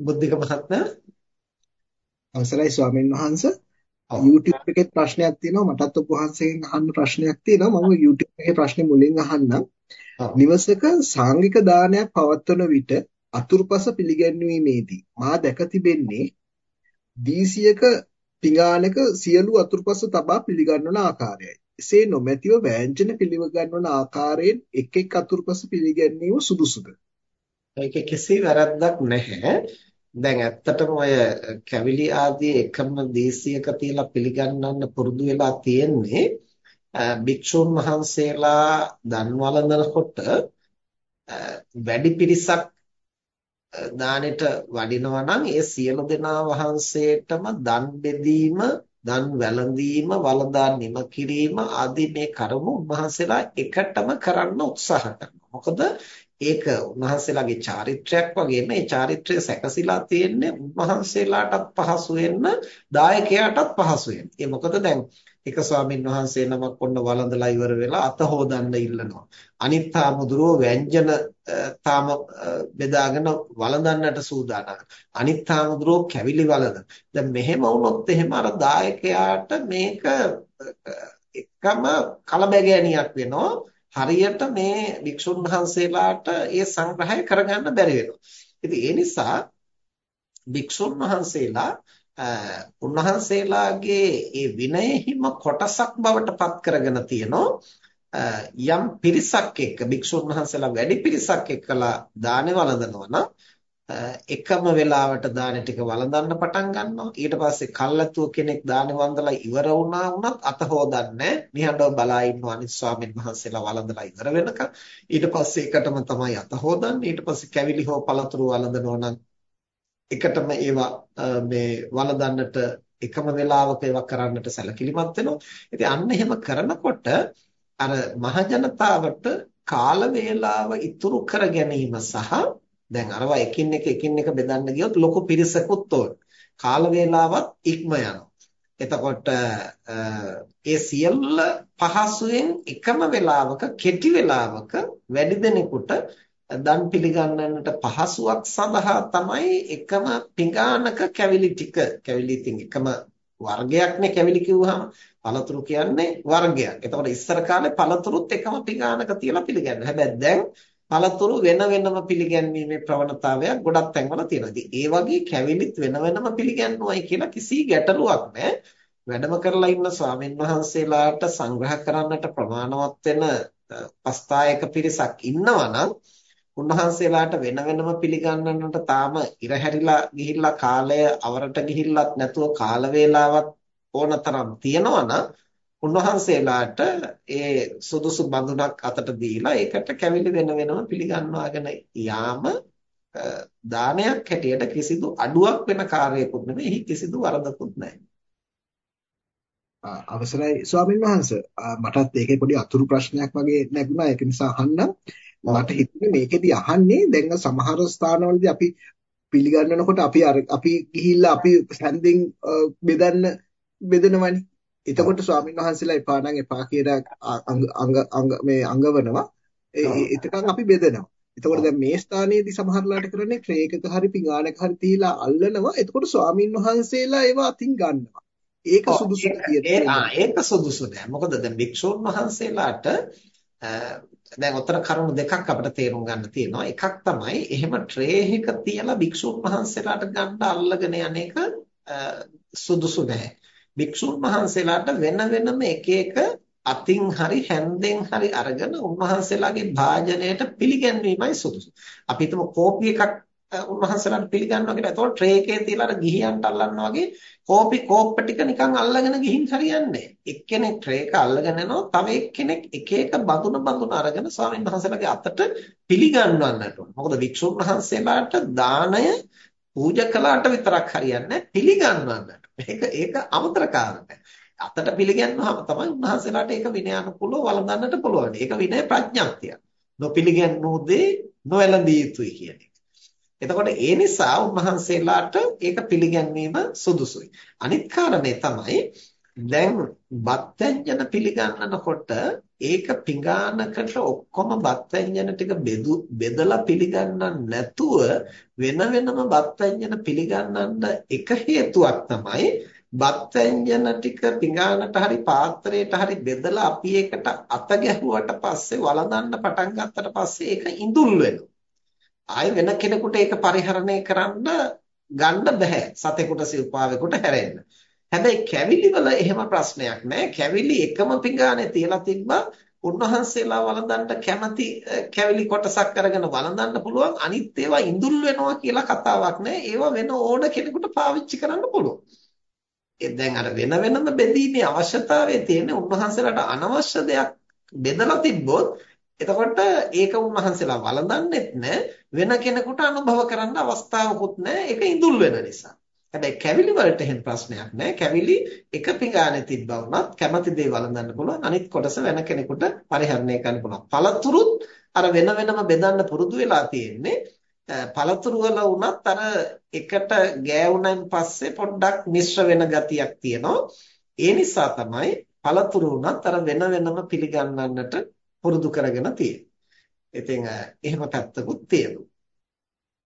බුද්ධික මහත්මයා අවසරයි ස්වාමීන් වහන්ස. YouTube එකේ ප්‍රශ්නයක් තියෙනවා. මටත් ඔබ වහන්සේගෙන් අහන්න ප්‍රශ්නයක් තියෙනවා. මම YouTube එකේ ප්‍රශ්නේ මුලින් අහන්නම්. නිවසක සාංගික දානයක් පවත්වන විට අතුරුපස පිළිගැන්වීමේදී මා දැක තිබෙන්නේ දීසියක පිඟානක සියලු අතුරුපස තබා පිළිගන්වන ආකාරයයි. එසේ නොමැතිව වෑංජන පිළිගන්වන ආකාරයෙන් එක් එක් අතුරුපස පිළිගැන්වීම සුදුසුද ඒකේ කිසි වැරද්දක් නැහැ දැන් ඇත්තටම ඔය කැවිලි ආදී එකම දේශියක තියලා පිළිගන්නන්න පුරුදු වෙලා තියෙන්නේ භික්ෂුන් වහන්සේලා දන් වළඳනකොට වැඩි පිරිසක් දානෙට වඩිනවා නම් ඒ සියලු දෙනා වහන්සේටම දන් බෙදීම දන් වැළඳීම වළඳා නිම කිරීම ආදී මේ කරුණු උන්වහන්සේලා එකටම කරන්න උත්සාහ කරනවා. මොකද ඒක උන්වහන්සේලාගේ චාරිත්‍රයක් වගේ මේ චාරිත්‍රය සැකසීලා තියෙන්නේ උන්වහන්සේලාටත් පහසු වෙන්න දායකයාටත් පහසු වෙන්න. ඒ මොකද දැන් එක ස්වාමින් වහන්සේ නමක් ඔන්න වළඳලා ඉවර වෙලා අත හොදන්න ඉල්ලනවා. අනිත් ආමුදුරෝ ව්‍යංජන තාම බෙදාගෙන වළඳන්නට සූදානම්. අනිත් ආමුදුරෝ කැවිලි වළඳන. දැන් මෙහෙම වුණොත් එහෙම අර දායකයාට මේක එකම කලබගෑනියක් වෙනවා. හරියට මේ වික්ෂුන් වහන්සේලාට ඒ සංග්‍රහය කරගන්න බැරි වෙනවා. ඉතින් ඒ නිසා වික්ෂුන් වහන්සේලා උන්වහන්සේලාගේ ඒ විනයෙහිම කොටසක් බවට පත් කරගෙන තියෙනවා. යම් පිරිසක් එක්ක භික්ෂුන් වහන්සේලා වැඩි පිරිසක් එක්කලා දානේ වළඳනවා නම් එකම වෙලාවට දාන ටික වළඳන්න පටන් ගන්නවා. ඊට පස්සේ කල්ැතුව කෙනෙක් දාන වන්දලා ඉවර වුණා වුණත් අත හොදන්නේ නිහඬව බලා ඉන්නවා අනිත් ස්වාමීන් වහන්සේලා වළඳලා ඉවර වෙනකන් ඊට පස්සේ එකටම තමයි අත හොදන්නේ. ඊට පස්සේ කැවිලි හෝ පළතුරු වළඳනවා නම් එකටම ඒවා මේ වළඳන්නට එකම වෙලාවක ඒවා කරන්නට සැලකිලිමත් වෙනවා. ඉතින් අන්න එහෙම කරනකොට අර මහජනතාවට කාල වේලාව ඉතුරු කර ගැනීම සහ දැන් අරවා එකින් එක එකින් එක බෙදන්න ගියොත් ලොකු පිරිසකුත් ඕන. කාල වේලාවත් ඉක්ම යනවා. එතකොට ඒ සියල්ල පහසුවෙන් එකම වෙලාවක කෙටි වෙලාවක වැඩි දෙනෙකුට දන් පිළිගන්නන්නට පහසුවක් සඳහා තමයි එකම පිඟානක කැවිලි ටික කැවිලි ඉතින් එකම වර්ගයක්නේ කැවිලි කිව්වහම පළතුරු කියන්නේ වර්ගයක්. එතකොට ඉස්සර කාලේ පළතුරුත් එකම පිඟානක තියලා පිළිගන්න. හැබැයි දැන් පළතුරු වෙන වෙනම පිළිගැන්වීමේ ප්‍රවණතාවයක් ගොඩක් තැන්වල තියෙනවා. ඉතින් ඒ වගේ කැවිලිත් වෙන වෙනම පිළිගන්නුවයි කියලා කිසි ගැටලුවක් නැහැ. වැඩම කරලා ඉන්න ස්වාමින් වහන්සේලාට සංග්‍රහ කරන්නට ප්‍රමාණවත් වෙන පස්තායක පිරිසක් ඉන්නවා නම් උන්වහන්සේලාට වෙන වෙනම පිළිගන්නන්නට තාම ඉර හැරිලා ගිහිල්ලා කාලය අවරට ගිහිල්ලත් නැතුව කාල වේලාවක් ඕනතරම් තියෙනවා නම් උන්වහන්සේලාට ඒ සුදුසු බඳුනක් අතට දීලා ඒකට කැවිලි වෙන වෙනම පිළිගන්වාගෙන යාම දානයක් හැටියට කිසිදු අඩුවක් වෙන කාර්යයක්වත් නෙමෙයි. කිසිදු වරදකුත් නැහැ. අවසරයි ස්වාමීන් වහන්ස. මටත් ඒකේ පොඩි අතුරු ප්‍රශ්නයක් වගේ නැගුණා. ඒක නිසා අහන්න. මට හිතුනේ මේකෙදි අහන්නේ දැන් සමහර ස්ථානවලදී අපි පිළිගන්නනකොට අපි අපි ගිහිල්ලා අපි හැන්දින් බෙදන්න බෙදනවනේ එතකොට ස්වාමීන් වහන්සේලා එපා නම් එපා කියලා අංග අංග මේ අංගවනවා. එතකන් අපි බෙදනවා. එතකොට දැන් මේ ස්ථානයේදී සමහරලාට කරන්නේ ට්‍රේ එකක හරි පිඟානක හරි තියලා අල්ලනවා. එතකොට ස්වාමීන් වහන්සේලා ඒවා අතින් ගන්නවා. ඒක සුදුසු ඒක සුදුසු නෑ. මොකද දැන් භික්ෂුන් වහන්සේලාට දැන් උතර කරුණු දෙකක් අපිට තේරුම් ගන්න තියෙනවා. එකක් තමයි එහෙම ට්‍රේ එකක තියලා භික්ෂුන් වහන්සේලාට ගන්න අල්ලගෙන යන එක සුදුසු නැහැ. භික්ෂුන් වහන්සේලාට වෙන වෙනම එක එක අතින් හරි හැන්දෙන් හරි අරගෙන උන්වහන්සේලාගේ භාජනයට පිළිගැන්වීමයි සුදුසු. අපි හිතමු කෝපි එකක් උන්වහන්සේලාට පිළිගන්නවා කියලා. එතකොට ට්‍රේ එකේ තියලා අර ගිහියන්ට අල්ලනවා වගේ කෝපි කෝප්ප ටික නිකන් අල්ලගෙන ගිහින් හරියන්නේ එක්කෙනෙක් ට්‍රේ එක අල්ලගෙන යනවා. තව එක්කෙනෙක් එක එක බඳුන බඳුන අරගෙන ස්වාමීන් වහන්සේලාගේ අතට පිළිගන්වන්නට ඕන. මොකද වික්ෂුන් වහන්සේලාට දාණය පූජා කළාට විතරක් හරියන්නේ පිළිගන්වන්නට. මේක ඒක අමතර කාරණයක්. අතට පිළිගන්වහම තමයි උන්වහන්සේලාට ඒක විනයානුකූලව වළඳන්නට පුළුවන්. ඒක විනය ප්‍රඥාක්තිය. නොපිළිගන්නෝ දේ නොවැළඳිය යුතුයි කියන එක. එතකොට ඒ නිසා උන්වහන්සේලාට ඒක පිළිගැන්වීම සුදුසුයි. අනිත් කාරණේ තමයි දැන් බත්ත්‍යජන පිළිගන්නනකොට ඒක පිඟානකට ඔක්කොම බත් ව්‍යංජන ටික බෙදලා පිළිගන්නන්න නැතුව වෙන වෙනම බත් ව්‍යංජන පිළිගන්නන්න එක හේතුවක් තමයි බත් ව්‍යංජන ටික පිඟානට හරි පාත්‍රයට හරි බෙදලා අපි ඒකට අත ගැහුවට පස්සේ වළඳන්න පටන් ගත්තට පස්සේ ඒක ඉඳුල් වෙනවා. ආයෙ වෙන කෙනෙකුට ඒක පරිහරණය කරන්න ගන්න බෑ. සතෙකුට සිව්පාවෙකුට හැරෙන්න. හැබැයි කැවිලි වල එහෙම ප්‍රශ්නයක් නෑ. කැවිලි එකම පිඟානේ තියලා තිබ්බා උන්වහන්සේලා වළඳන්න කැමති කැවිලි කොටසක් අරගෙන වළඳන්න පුළුවන් අනිත් ඒවා ඉඳුල් වෙනවා කියලා කතාවක් නෑ. ඒවා වෙන ඕන කෙනෙකුට පාවිච්චි කරන්න පුළුවන්. ඒ දැන් අර වෙන වෙනම බෙදීමේ අවශ්‍යතාවය තියෙන්නේ උන්වහන්සේලාට අනවශ්‍ය දෙයක් බෙදලා තිබ්බොත් එතකොට ඒක උන්වහන්සේලා වළඳන්නෙත් නෑ වෙන කෙනෙකුට අනුභව කරන්න අවස්ථාවකුත් නෑ ඒක ඉඳුල් වෙන නිසා. හැබැයි කැවිලි වලට එහෙම ප්‍රශ්නයක් නෑ. කැවිලි එක පිඟානේ තිබ්බා වුණත් කැමති දේ වළඳන්න පුළුවන්. අනිත් කොටස වෙන කෙනෙකුට පරිහරණය කරන්න පුළුවන්. පළතුරුත් අර වෙන වෙනම බෙදන්න පුරුදු වෙලා තියෙන්නේ. පළතුරු වල වුණත් අර එකට ගෑවුනන් පස්සේ පොඩ්ඩක් මිශ්‍ර වෙන ගතියක් තියෙනවා. ඒ නිසා තමයි පළතුරු වුණත් අර වෙන වෙනම පිළිගන්නන්නට පුරුදු කරගෙන තියෙන්නේ. ඉතින් එහෙම පැත්තකුත් තියෙනවා.